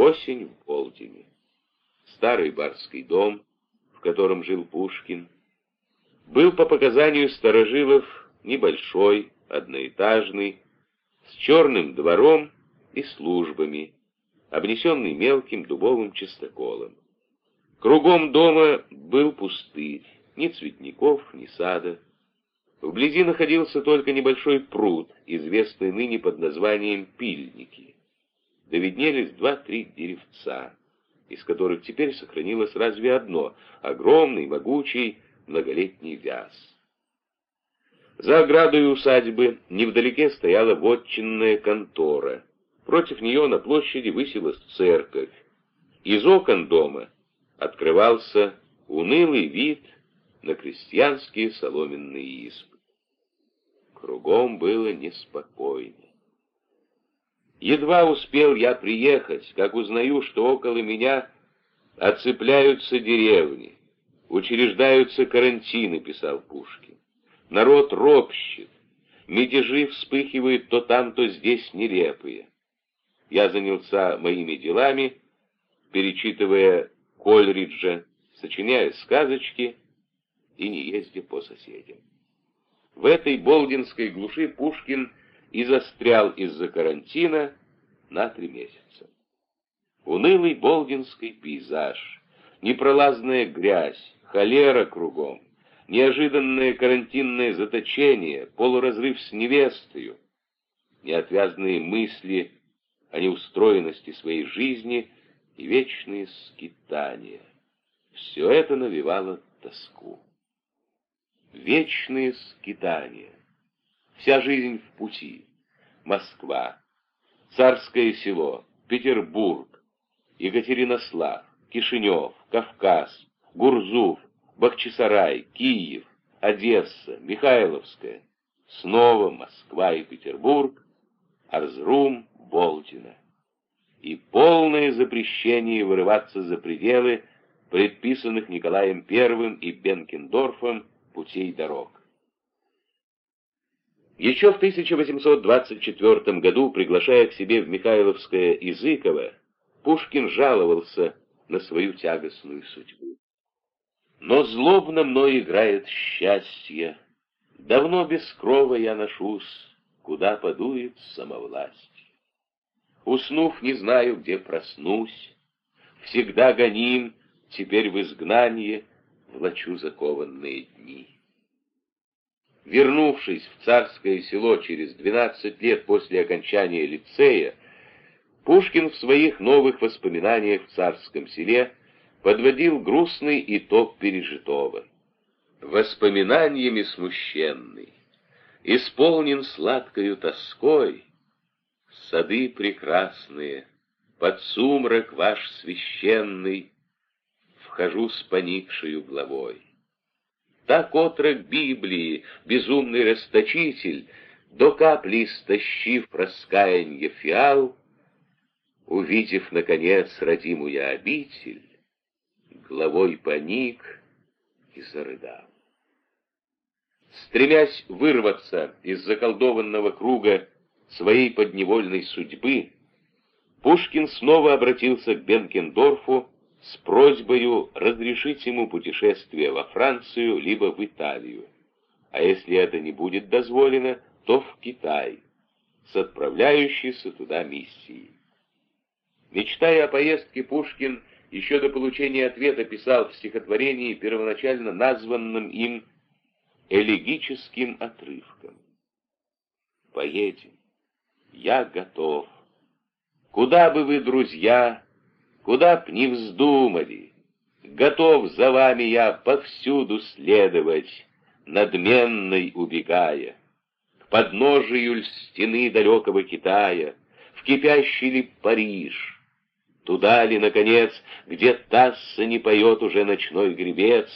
Осень в Болдине. Старый барский дом, в котором жил Пушкин, был по показанию старожилов небольшой, одноэтажный, с черным двором и службами, обнесенный мелким дубовым чистоколом. Кругом дома был пустырь, ни цветников, ни сада. Вблизи находился только небольшой пруд, известный ныне под названием Пильники. Виднелись два-три деревца, из которых теперь сохранилось разве одно — огромный, могучий, многолетний вяз. За оградой усадьбы невдалеке стояла вотчинная контора. Против нее на площади высилась церковь. Из окон дома открывался унылый вид на крестьянские соломенные избы. Кругом было неспокойно. Едва успел я приехать, как узнаю, что около меня оцепляются деревни, учреждаются карантины, писал Пушкин. Народ ропщет, мятежи вспыхивают то там, то здесь нелепые. Я занялся моими делами, перечитывая Кольриджа, сочиняя сказочки и не ездя по соседям. В этой болдинской глуши Пушкин и застрял из-за карантина на три месяца. Унылый болдинский пейзаж, непролазная грязь, холера кругом, неожиданное карантинное заточение, полуразрыв с невестою, неотвязные мысли о неустроенности своей жизни и вечные скитания. Все это навевало тоску. Вечные скитания. Вся жизнь в пути. Москва, Царское село, Петербург, Екатеринослав, Кишинев, Кавказ, Гурзуф, Бахчисарай, Киев, Одесса, Михайловская, снова Москва и Петербург, Арзрум, Болтина. И полное запрещение вырываться за пределы предписанных Николаем I и Бенкендорфом путей дорог. Еще в 1824 году, приглашая к себе в Михайловское Изыково, Пушкин жаловался на свою тягостную судьбу. Но злобно мной играет счастье, Давно без крова я ношусь, Куда подует самовласть. Уснув, не знаю, где проснусь, Всегда гоним, теперь в изгнании Влачу закованные дни. Вернувшись в царское село через 12 лет после окончания лицея, Пушкин в своих новых воспоминаниях в царском селе подводил грустный итог пережитого. Воспоминаниями смущенный, исполнен сладкою тоской, сады прекрасные, под сумрак ваш священный, вхожу с поникшую главой. Так отрок Библии, безумный расточитель, до капли истощив раскаянье фиал, увидев, наконец, родимую обитель, головой поник и зарыдал. Стремясь вырваться из заколдованного круга своей подневольной судьбы, Пушкин снова обратился к Бенкендорфу с просьбой разрешить ему путешествие во Францию либо в Италию, а если это не будет дозволено, то в Китай, с отправляющейся туда миссией. Мечтая о поездке, Пушкин еще до получения ответа писал в стихотворении, первоначально названном им элегическим отрывком. «Поедем. Я готов. Куда бы вы, друзья, куда б не вздумали. Готов за вами я повсюду следовать, надменной убегая. К подножию стены далекого Китая, в кипящий ли Париж, Туда ли, наконец, где Тасса не поет уже ночной гребец,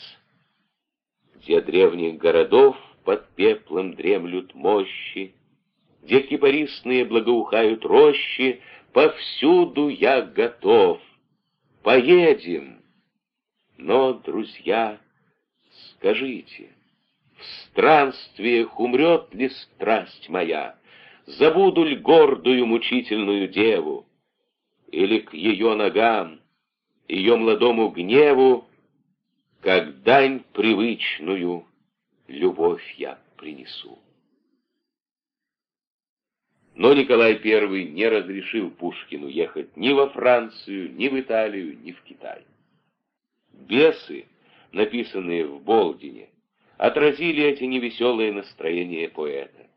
Где древних городов под пеплом дремлют мощи, Где кипарисные благоухают рощи, Повсюду я готов — поедем. Но, друзья, скажите, в странствиях умрет ли страсть моя, забуду ли гордую мучительную деву? или к ее ногам, ее младому гневу, как дань привычную, любовь я принесу. Но Николай I не разрешил Пушкину ехать ни во Францию, ни в Италию, ни в Китай. Бесы, написанные в Болдине, отразили эти невеселые настроения поэта.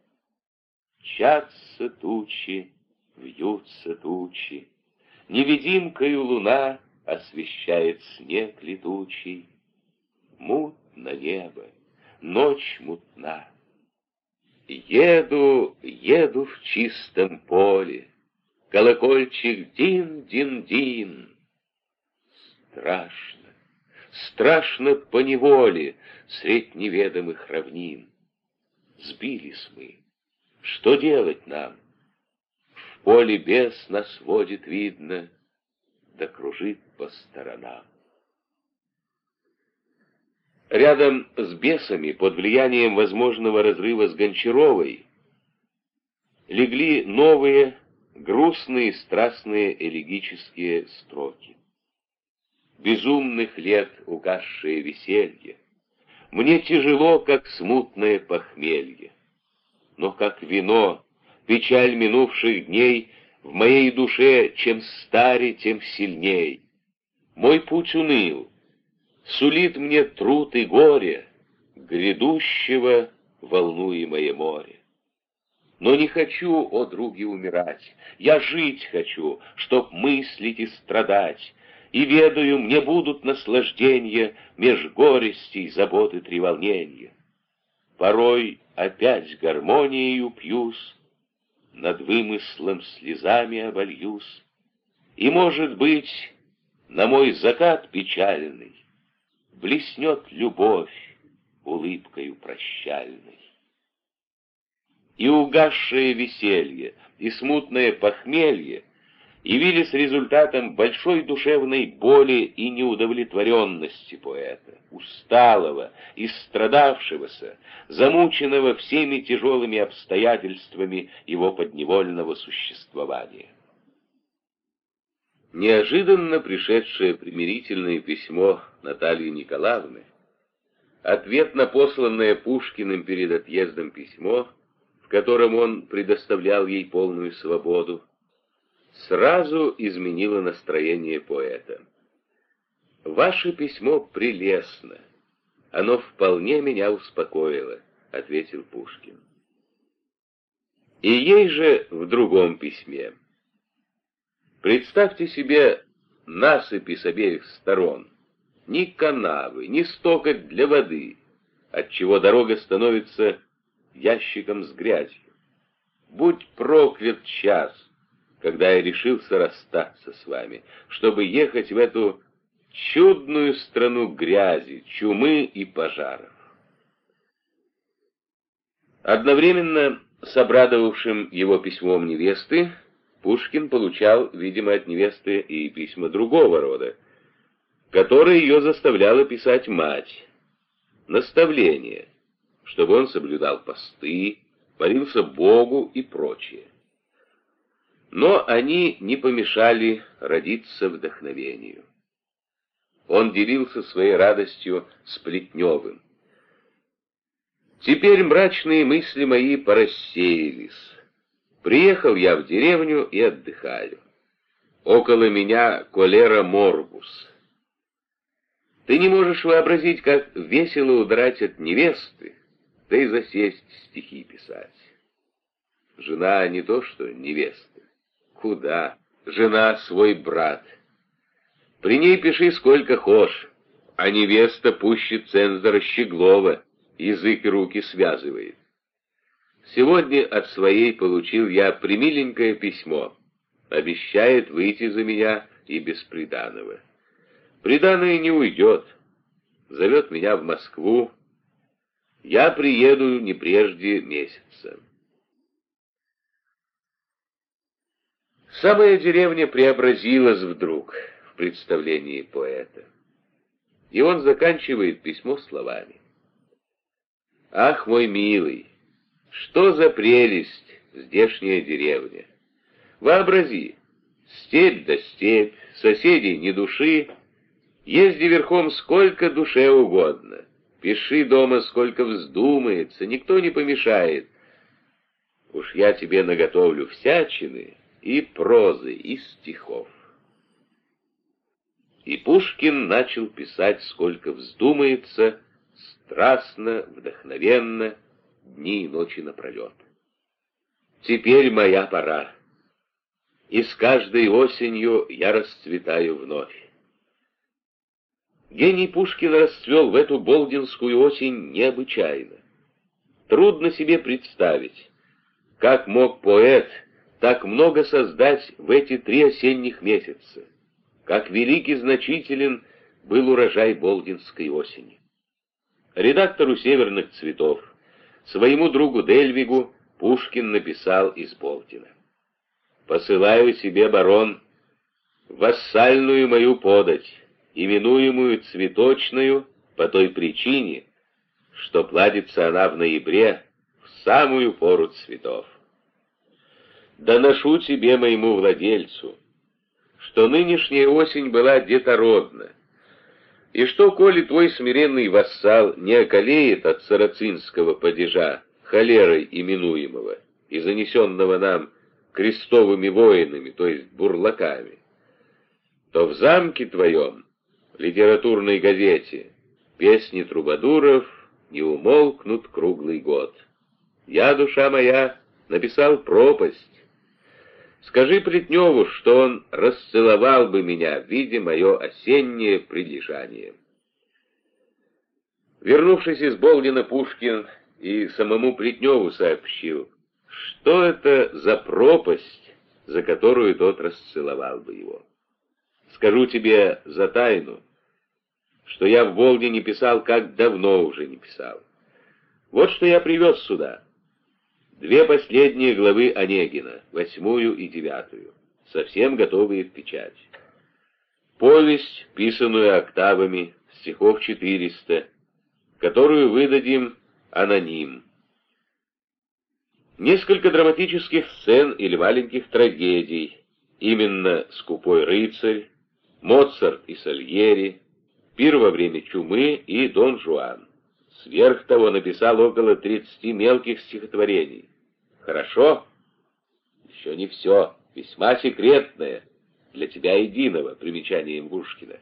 Чатся тучи, вьются тучи, Невидимкою луна освещает снег летучий. Мутно небо, ночь мутна. Еду, еду в чистом поле, Колокольчик дин-дин-дин. Страшно, страшно по неволе Средь неведомых равнин. Сбились мы, что делать нам? В поле бес нас водит, видно, Да кружит по сторонам. Рядом с бесами, под влиянием возможного разрыва с Гончаровой, легли новые, грустные, страстные элегические строки. Безумных лет угасшее веселье, Мне тяжело, как смутное похмелье. Но как вино, печаль минувших дней В моей душе чем старе, тем сильней. Мой путь уныл, Сулит мне труд и горе Грядущего волнуемое море. Но не хочу, о други, умирать, Я жить хочу, чтоб мыслить и страдать, И ведаю, мне будут наслаждения Меж горестей, заботы, треволнения. Порой опять гармонией пьюсь, Над вымыслом слезами обольюсь, И, может быть, на мой закат печальный блеснет любовь улыбкою прощальной. И угасшее веселье, и смутное похмелье явились результатом большой душевной боли и неудовлетворенности поэта, усталого, истрадавшегося, замученного всеми тяжелыми обстоятельствами его подневольного существования. Неожиданно пришедшее примирительное письмо Натальи Николаевны, ответ на посланное Пушкиным перед отъездом письмо, в котором он предоставлял ей полную свободу, сразу изменило настроение поэта. «Ваше письмо прелестно. Оно вполне меня успокоило», — ответил Пушкин. И ей же в другом письме. Представьте себе насыпи с обеих сторон. Ни канавы, ни стокоть для воды, отчего дорога становится ящиком с грязью. Будь проклят час, когда я решился расстаться с вами, чтобы ехать в эту чудную страну грязи, чумы и пожаров. Одновременно с обрадовавшим его письмом невесты, Пушкин получал, видимо, от невесты и письма другого рода, которые ее заставляла писать мать. Наставление, чтобы он соблюдал посты, молился Богу и прочее. Но они не помешали родиться вдохновению. Он делился своей радостью с Плетневым. Теперь мрачные мысли мои порассеялись. Приехал я в деревню и отдыхаю. Около меня колера морбус. Ты не можешь вообразить, как весело удрать от невесты, да и засесть стихи писать. Жена не то что невеста. Куда? Жена свой брат. При ней пиши сколько хошь, а невеста пуще цензора Щеглова, язык и руки связывает. Сегодня от своей получил я примиленькое письмо. Обещает выйти за меня и без приданого. Приданое не уйдет. Зовет меня в Москву. Я приеду не прежде месяца. Самая деревня преобразилась вдруг в представлении поэта. И он заканчивает письмо словами. «Ах, мой милый, что за прелесть здешняя деревня! Вообрази, Степь да степь, соседей ни души, езди верхом сколько душе угодно, пиши дома сколько вздумается, никто не помешает. Уж я тебе наготовлю всячины и прозы, и стихов. И Пушкин начал писать сколько вздумается, страстно, вдохновенно, дни и ночи напролет. Теперь моя пора, и с каждой осенью я расцветаю вновь. Гений Пушкина расцвел в эту болдинскую осень необычайно. Трудно себе представить, как мог поэт так много создать в эти три осенних месяца, как велик значителен был урожай болдинской осени. Редактору «Северных цветов», своему другу Дельвигу, Пушкин написал из Болдина. «Посылаю себе, барон, вассальную мою подать, именуемую цветочную по той причине, что плодится она в ноябре, в самую пору цветов. Доношу тебе, моему владельцу, что нынешняя осень была детородна, и что, коли твой смиренный вассал не околеет от сарацинского падежа, холерой именуемого, и занесенного нам крестовыми воинами, то есть бурлаками, то в замке твоем, литературной газете, песни трубадуров не умолкнут круглый год. Я, душа моя, написал пропасть. Скажи Плетневу, что он расцеловал бы меня, видя мое осеннее прилежание. Вернувшись из Болдина, Пушкин и самому Плетневу сообщил, что это за пропасть, за которую тот расцеловал бы его. Скажу тебе за тайну, что я в Волге не писал, как давно уже не писал. Вот что я привез сюда. Две последние главы Онегина, восьмую и девятую, совсем готовые в печать. Повесть, писанную октавами, стихов 400, которую выдадим аноним. Несколько драматических сцен или маленьких трагедий, именно «Скупой рыцарь», «Моцарт и Сальери», «Пир во время чумы» и «Дон Жуан». Сверх того написал около 30 мелких стихотворений. Хорошо? Еще не все. Весьма секретное. Для тебя единого, примечание Имгушкина.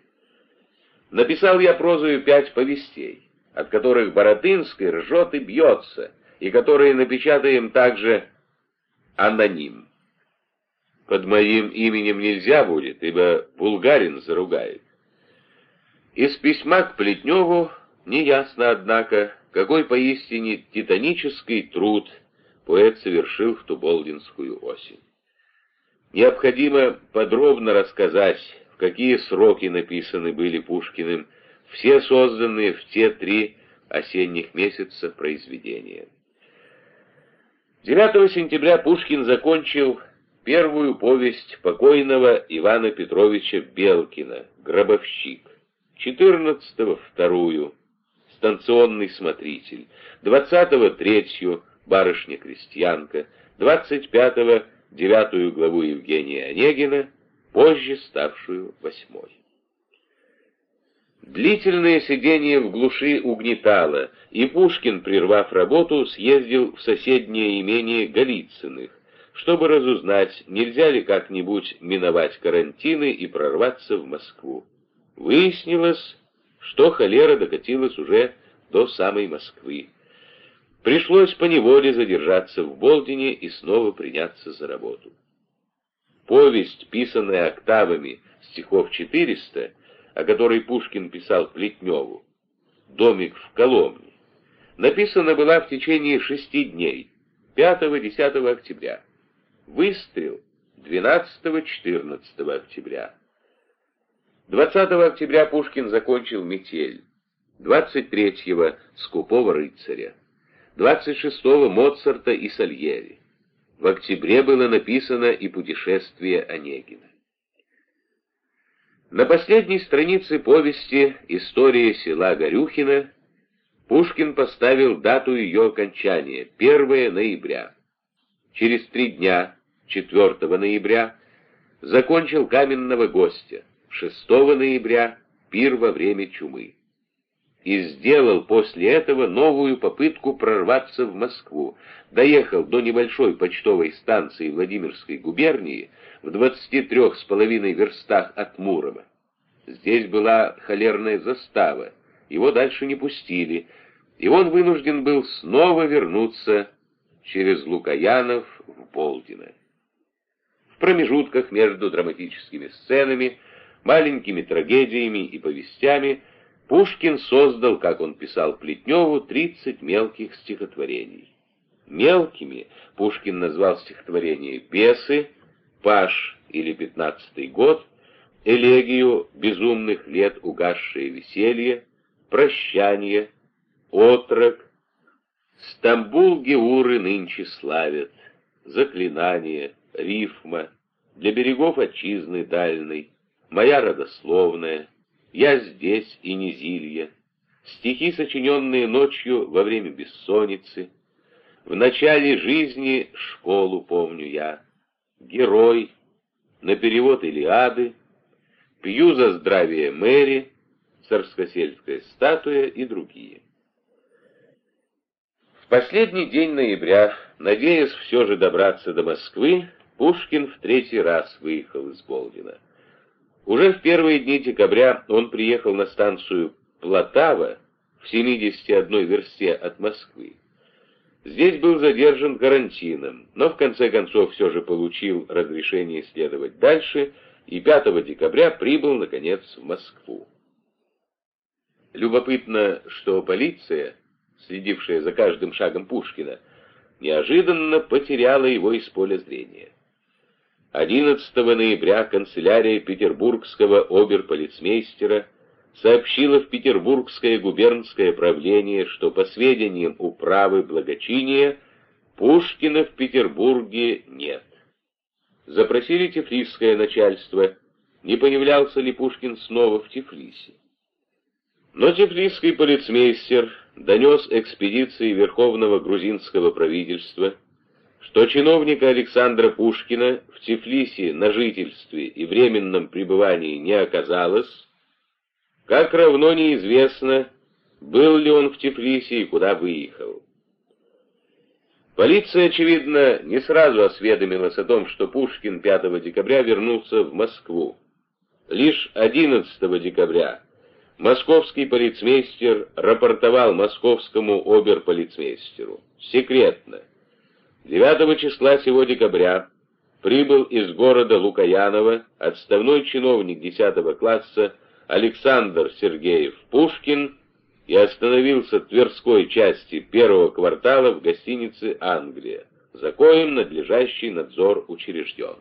Написал я прозою пять повестей, от которых Боротынский ржет и бьется, и которые напечатаем также аноним. Под моим именем нельзя будет, ибо булгарин заругает. Из письма к Плетневу неясно, однако, какой поистине титанический труд поэт совершил в ту болдинскую осень. Необходимо подробно рассказать, в какие сроки написаны были Пушкиным все созданные в те три осенних месяца произведения. 9 сентября Пушкин закончил первую повесть покойного Ивана Петровича Белкина «Гробовщик», 14-го вторую. «Станционный смотритель», 20-го третью. «Барышня-крестьянка», 25-го девятую главу Евгения Онегина, позже ставшую восьмой. Длительное сидение в глуши угнетало, и Пушкин, прервав работу, съездил в соседнее имение Голицыных, чтобы разузнать, нельзя ли как-нибудь миновать карантины и прорваться в Москву. Выяснилось, что холера докатилась уже до самой Москвы. Пришлось поневоле задержаться в Болдине и снова приняться за работу. Повесть, писанная октавами стихов 400, о которой Пушкин писал Плетневу, «Домик в Коломне», написана была в течение шести дней, 5-10 октября. Выстрел 12-14 октября. 20 октября Пушкин закончил «Метель», 23-го «Скупого рыцаря», 26-го «Моцарта» и «Сальери». В октябре было написано и «Путешествие Онегина». На последней странице повести «История села Горюхина» Пушкин поставил дату ее окончания — 1 ноября. Через три дня, 4 ноября, закончил каменного гостя. 6 ноября пир во время чумы. И сделал после этого новую попытку прорваться в Москву. Доехал до небольшой почтовой станции Владимирской губернии в 23 с половиной верстах от Мурома. Здесь была холерная застава, его дальше не пустили, и он вынужден был снова вернуться через Лукаянов в Болдино. В промежутках между драматическими сценами, маленькими трагедиями и повестями Пушкин создал, как он писал Плетневу, 30 мелких стихотворений. Мелкими Пушкин назвал стихотворение «Бесы», «Паш» или «Пятнадцатый год», элегию безумных лет угасшее веселье, прощание, отрок, Стамбул Геуры нынче славят, заклинание, рифма, для берегов отчизны дальной, моя родословная, я здесь и не зилье, стихи, сочиненные ночью во время бессонницы, в начале жизни школу помню я, герой, на перевод Илиады, пью за здравие Мэри, царскосельская статуя и другие. В последний день ноября, надеясь все же добраться до Москвы, Пушкин в третий раз выехал из Болдина. Уже в первые дни декабря он приехал на станцию Платава в 71 версте от Москвы. Здесь был задержан карантином, но в конце концов все же получил разрешение следовать дальше и 5 декабря прибыл, наконец, в Москву. Любопытно, что полиция следившая за каждым шагом Пушкина, неожиданно потеряла его из поля зрения. 11 ноября канцелярия петербургского оберполицмейстера сообщила в Петербургское губернское правление, что по сведениям управы благочиния Пушкина в Петербурге нет. Запросили тифлисское начальство, не появлялся ли Пушкин снова в Тифлисе. Но тифлисский полицмейстер донес экспедиции Верховного грузинского правительства, что чиновника Александра Пушкина в Тифлисе на жительстве и временном пребывании не оказалось, как равно неизвестно, был ли он в Тифлисе и куда выехал. Полиция, очевидно, не сразу осведомилась о том, что Пушкин 5 декабря вернулся в Москву. Лишь 11 декабря Московский полицмейстер рапортовал московскому оберполицмейстеру. Секретно. 9 числа сего декабря прибыл из города Лукаянова отставной чиновник 10 класса Александр Сергеев Пушкин и остановился в Тверской части первого квартала в гостинице «Англия», за коим надлежащий надзор учрежден.